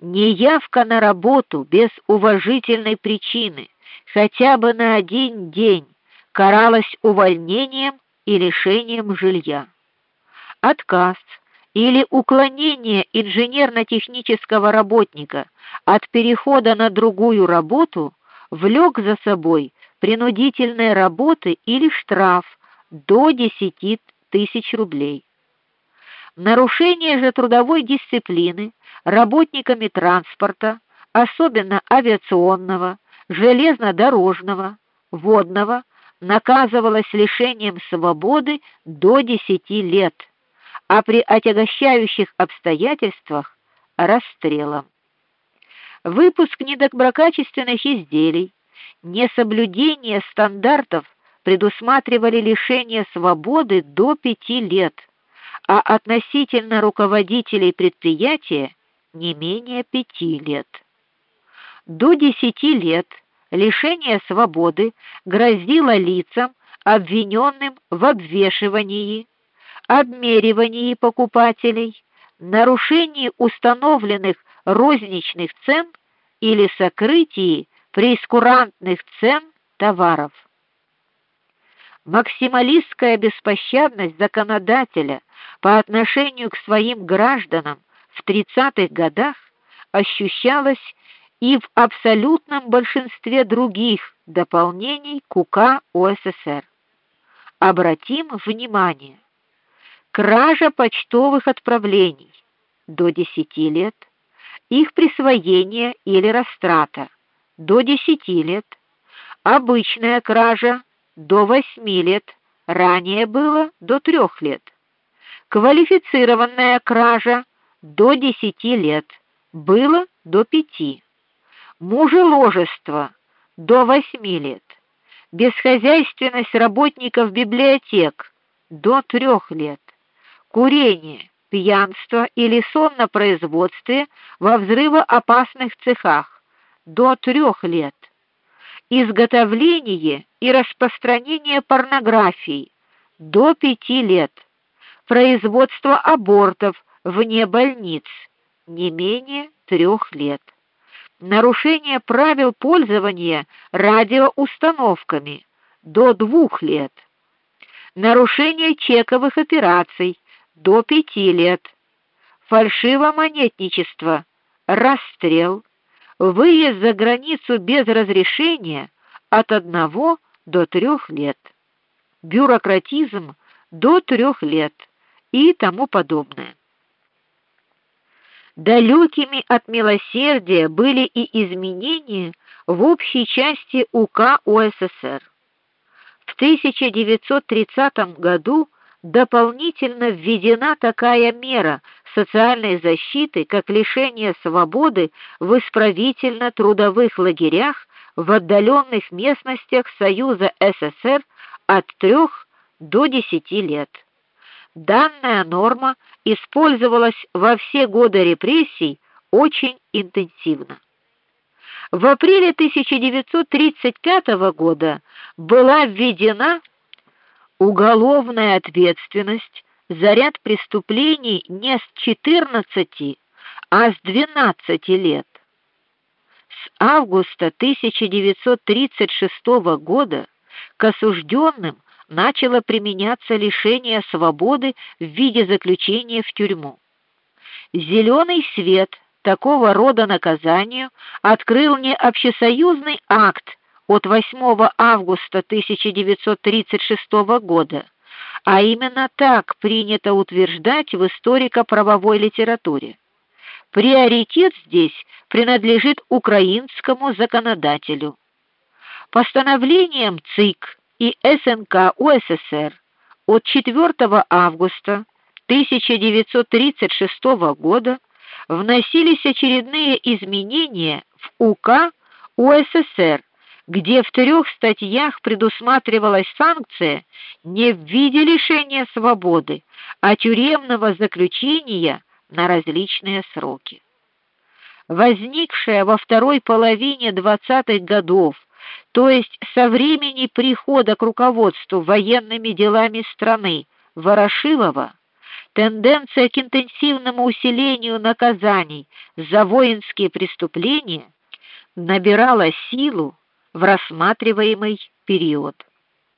неявка на работу без уважительной причины, хотя бы на один день, каралась увольнением и лишением жилья. Отказ или уклонение инженерно-технического работника от перехода на другую работу влек за собой принудительные работы или штраф до 10 тысяч рублей. Нарушение же трудовой дисциплины работниками транспорта, особенно авиационного, железнодорожного, водного, наказывалось лишением свободы до 10 лет, а при отягощающих обстоятельствах расстрелом. Выпуск недоброкачественных изделий, несоблюдение стандартов предусматривали лишение свободы до 5 лет, а относительно руководителей предприятия не менее 5 лет. До 10 лет лишение свободы грозило лицам, обвиненным в обвешивании, обмеривании покупателей, нарушении установленных розничных цен или сокрытии прескурантных цен товаров. Максималистская беспощадность законодателя по отношению к своим гражданам в 30-х годах ощущалась и в абсолютном большинстве других дополнений к УК УССР. Обратим внимание: кража почтовых отправлений до 10 лет, их присвоение или растрата до 10 лет, обычная кража до 8 лет, ранее было до 3 лет. Квалифицированная кража до 10 лет, было до 5 мужеложество до 8 лет, бесхозяйственность работников библиотек до 3 лет, курение, пьянство или сон на производстве во взрывоопасных цехах до 3 лет, изготовление и распространение порнографии до 5 лет, производство абортов вне больниц не менее 3 лет. Нарушение правил пользования радиоустановками до двух лет, нарушение чековых операций до пяти лет, фальшивомонетничество, расстрел, выезд за границу без разрешения от одного до трех лет, бюрократизм до трех лет и тому подобное. Далекими от милосердия были и изменения в общей части УК УССР. В 1930 году дополнительно введена такая мера социальной защиты, как лишение свободы в исправительно-трудовых лагерях в отдаленных местностях Союза СССР от 3 до 10 лет. Данная норма использовалась во все годы репрессий очень интенсивно. В апреле 1935 года была введена уголовная ответственность за ряд преступлений не с 14, а с 12 лет. С августа 1936 года к осужденным начало применяться лишение свободы в виде заключения в тюрьму. Зеленый свет такого рода наказанию открыл не общесоюзный акт от 8 августа 1936 года, а именно так принято утверждать в историко-правовой литературе. Приоритет здесь принадлежит украинскому законодателю. Постановлением ЦИК и СНК УССР от 4 августа 1936 года вносились очередные изменения в УК УССР, где в трех статьях предусматривалась санкция не в виде лишения свободы, а тюремного заключения на различные сроки. Возникшая во второй половине 20-х годов то есть со времени прихода к руководству военными делами страны Ворошилова, тенденция к интенсивному усилению наказаний за воинские преступления набирала силу в рассматриваемый период.